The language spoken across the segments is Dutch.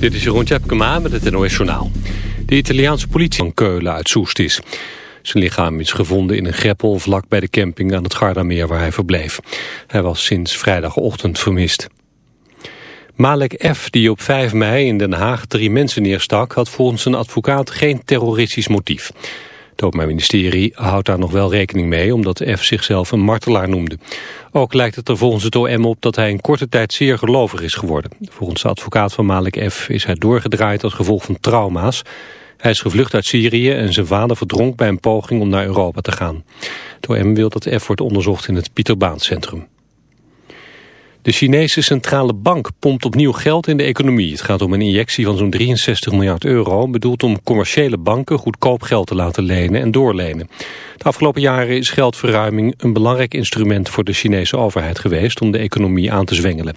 Dit is Jeroen Tjepkema met het NOS Journaal. De Italiaanse politie van Keulen uit Soest is. Zijn lichaam is gevonden in een greppel vlak bij de camping aan het Gardameer waar hij verbleef. Hij was sinds vrijdagochtend vermist. Malek F., die op 5 mei in Den Haag drie mensen neerstak... had volgens zijn advocaat geen terroristisch motief. Het Openbaar Ministerie houdt daar nog wel rekening mee... omdat F. zichzelf een martelaar noemde. Ook lijkt het er volgens het OM op dat hij in korte tijd zeer gelovig is geworden. Volgens de advocaat van Malik F. is hij doorgedraaid als gevolg van trauma's. Hij is gevlucht uit Syrië en zijn vader verdronk bij een poging om naar Europa te gaan. Het OM wil dat F. wordt onderzocht in het Pieterbaancentrum. De Chinese centrale bank pompt opnieuw geld in de economie. Het gaat om een injectie van zo'n 63 miljard euro... bedoeld om commerciële banken goedkoop geld te laten lenen en doorlenen. De afgelopen jaren is geldverruiming een belangrijk instrument... voor de Chinese overheid geweest om de economie aan te zwengelen.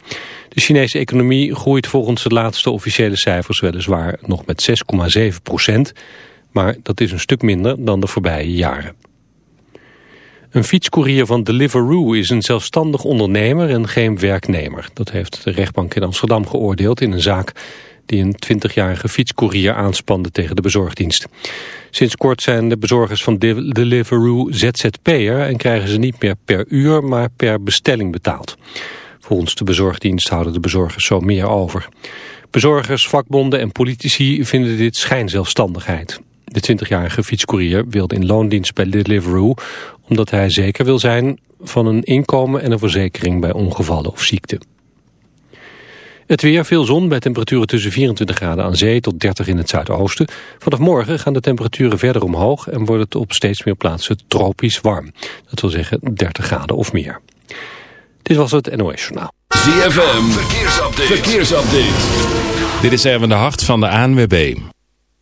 De Chinese economie groeit volgens de laatste officiële cijfers... weliswaar nog met 6,7 procent, maar dat is een stuk minder dan de voorbije jaren. Een fietscourier van Deliveroo is een zelfstandig ondernemer en geen werknemer. Dat heeft de rechtbank in Amsterdam geoordeeld in een zaak die een 20-jarige fietscourier aanspande tegen de bezorgdienst. Sinds kort zijn de bezorgers van Deliveroo ZZP'er en krijgen ze niet meer per uur, maar per bestelling betaald. Volgens de bezorgdienst houden de bezorgers zo meer over. Bezorgers, vakbonden en politici vinden dit schijnzelfstandigheid. De 20-jarige fietscourier wilde in loondienst bij Deliveroo omdat hij zeker wil zijn van een inkomen en een verzekering bij ongevallen of ziekte. Het weer, veel zon bij temperaturen tussen 24 graden aan zee tot 30 in het zuidoosten. Vanaf morgen gaan de temperaturen verder omhoog en wordt het op steeds meer plaatsen tropisch warm. Dat wil zeggen 30 graden of meer. Dit was het NOS Journaal. ZFM, verkeersupdate. verkeersupdate. Dit is Erwin de Hart van de ANWB.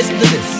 Listen to this.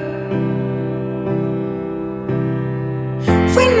We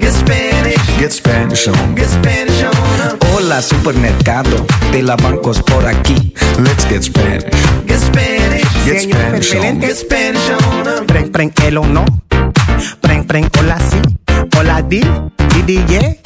Get Spanish. Get Spanish on. Get Spanish on. Hola supermercado de la bancos por aquí. Let's get Spanish. Get Spanish. Get Spanish on. Get Spanish on. Preng, preng, el o no. Preng, preng, hola si. Hola di, di, di, yeah.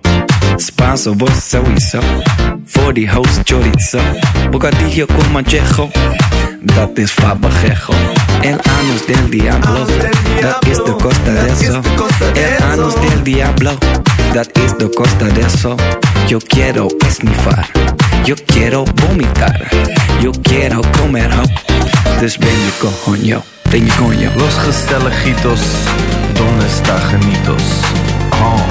Spanso, vos sowieso. Voor die host chorizo. Bocadillo con manchejo. Dat is fabajejo. El anus del diablo. Dat is de costa de eso. El anus del diablo. Dat is de costa de eso. Yo quiero esnifar. Yo quiero vomitar. Yo quiero comer ho. Dus ben je coño. Ben je coño. Los Gestelejitos, ¿dónde está Janitos? Oh.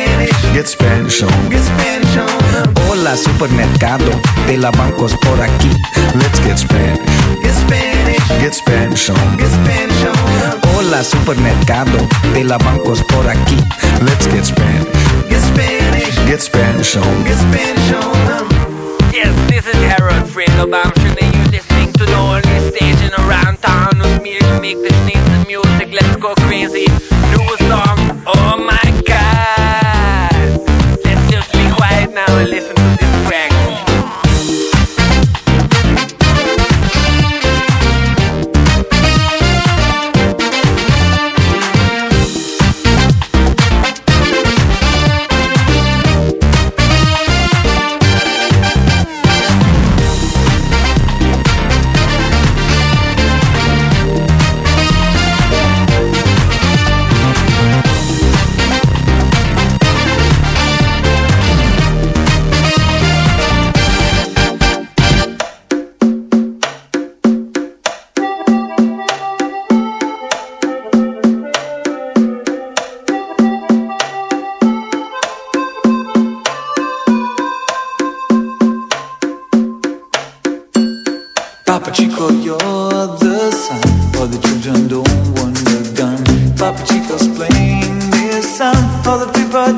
Get Spanish on. Get Spanish on. Hola supermercado de la bancos por aquí. Let's get Spanish. Get Spanish. Get Spanish on. Get Spanish on. Hola supermercado de la bancos por aquí. Let's get Spanish. Get Spanish. Get Spanish on. Get Spanish on. Yes, this is Harold Friedelbaum. Should you listening to the only station around town with me to make the sneeze music? Let's go crazy. Do a song. Oh my god. Now and listen to this the children don't want the gun. Papa Chico's playing this song. All the people are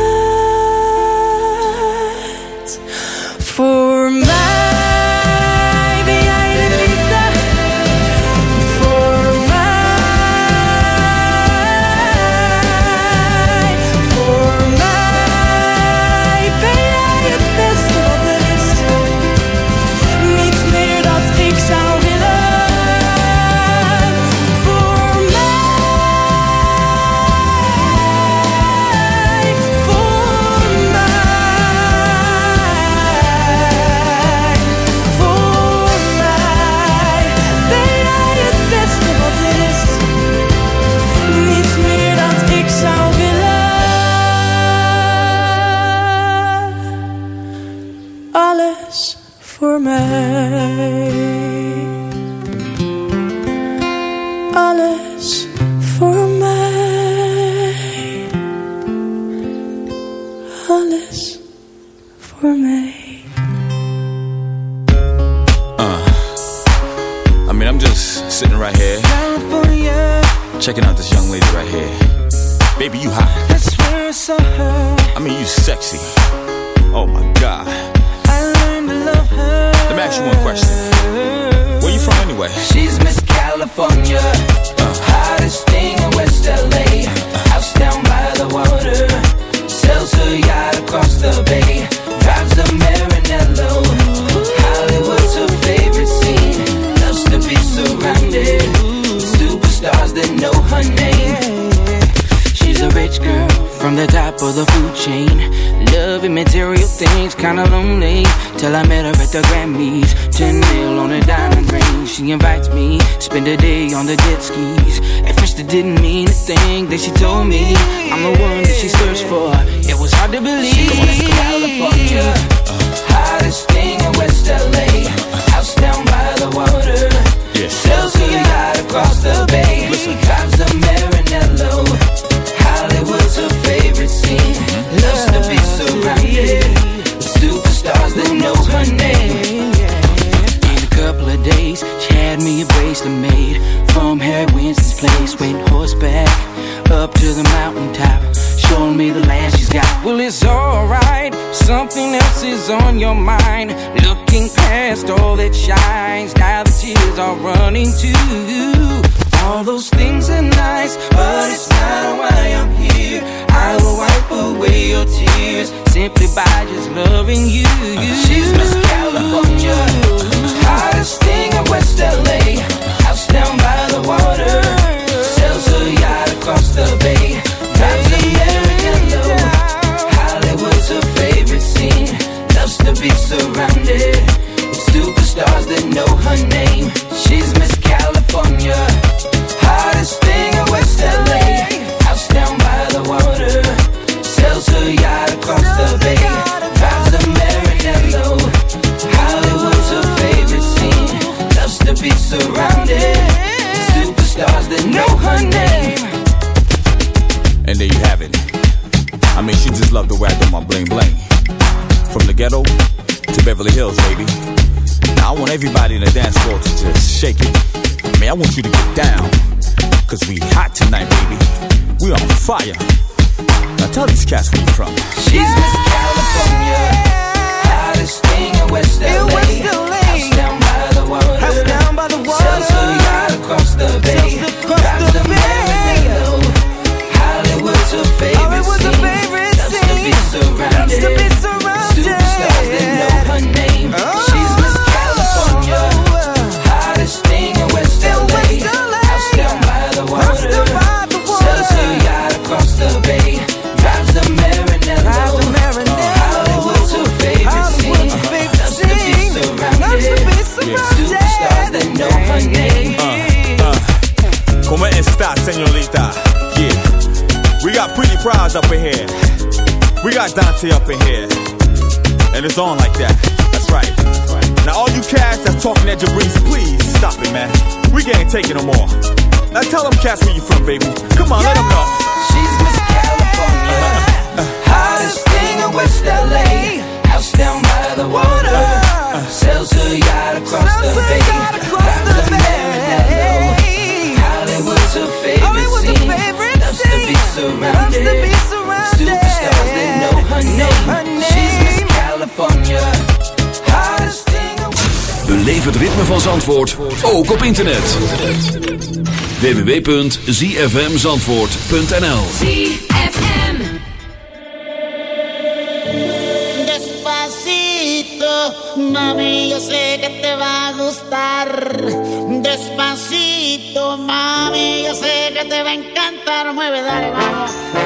Sitting right here, checking out this young lady right here. Baby, you hot. That's where I saw her. I mean, you sexy. Oh my god. I learned to love her. Let me ask you one question. Where you from anyway? She's Miss California, uh. hottest thing in West LA. House down by the water, sells her yacht across the bay. That know her name. She's a rich girl from the top of the food chain. Loving material things, kinda lonely. Till I met her at the Grammys. 10 mil on a diamond ring. She invites me, spend a day on the jet skis. At first it didn't mean a thing. that she told me I'm the one that she searched for. It was hard to believe. California, hottest thing in West LA. the maid from Harry this place. Went horseback up to the mountaintop, showing me the land she's got. Well, it's alright, something else is on your mind. Looking past all that shines, now the tears are running too. All those things are nice, but it's not why I'm here. I will wipe away your tears simply by just loving you. She's Miss California hottest thing in West LA. House down by taking them all. Now tell them cats where you from, baby. Come on, yeah. let them Zandvoort ook op internet. www.zfmzandvoort.nl ZFM Despacito, mami, yo sé que te va gustar. Despacito, mami, yo sé que te va a encantar. Dale.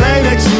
blij next. je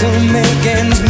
to make ends meet.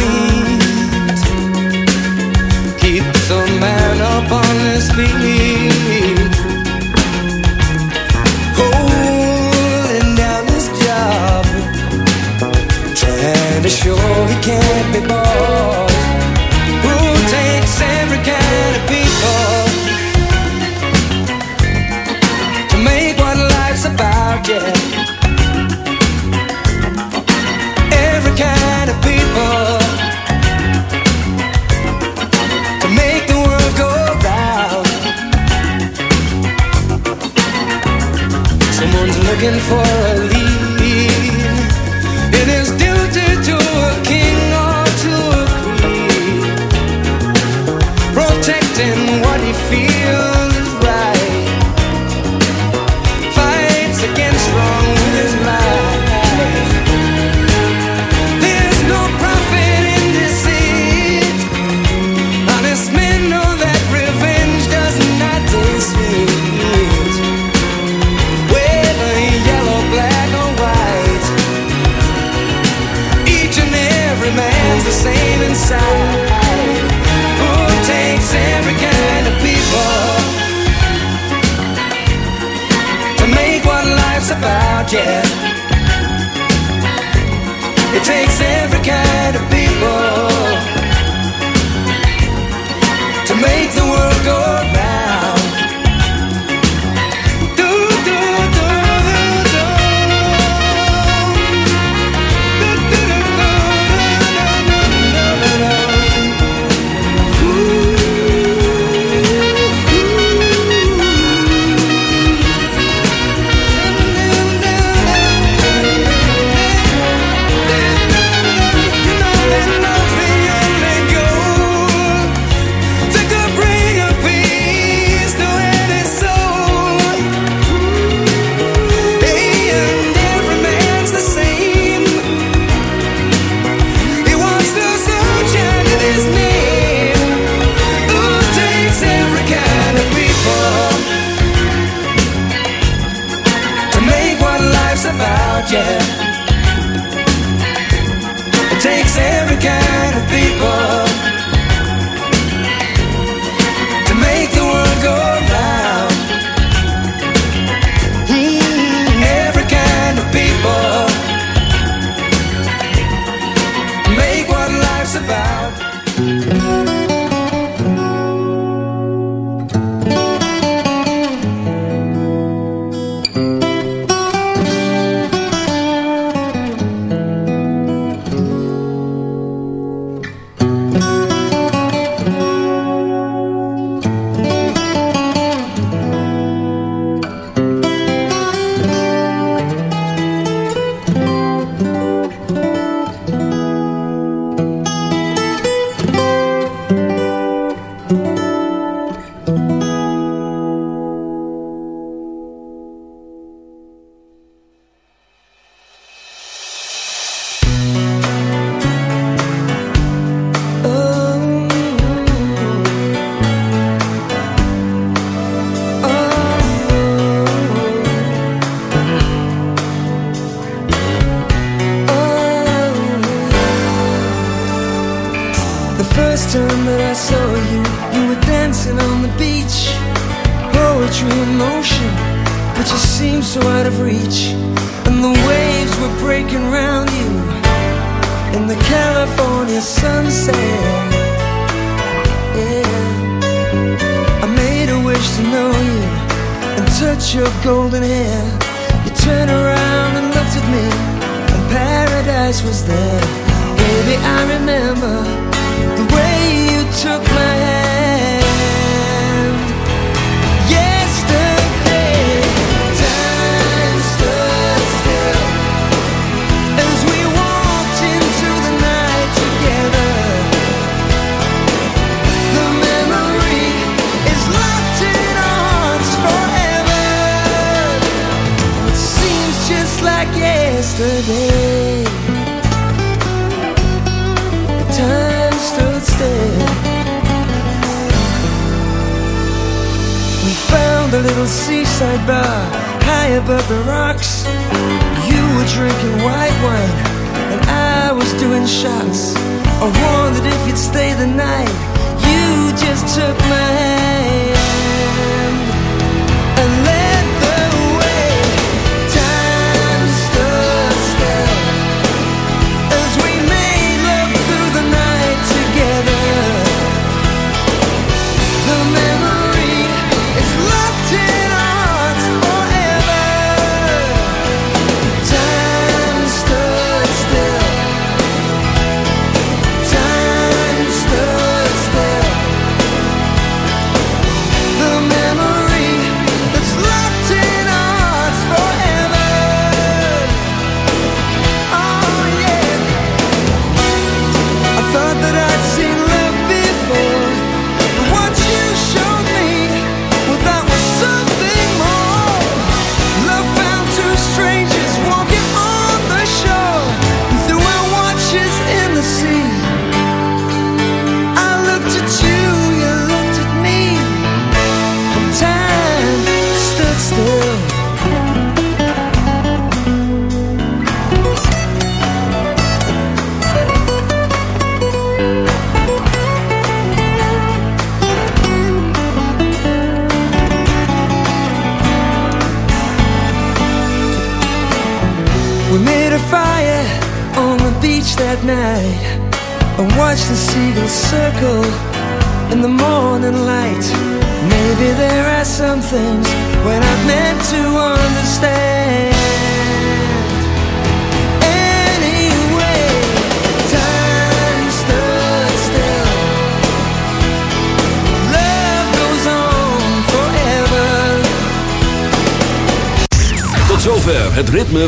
Make the world go round.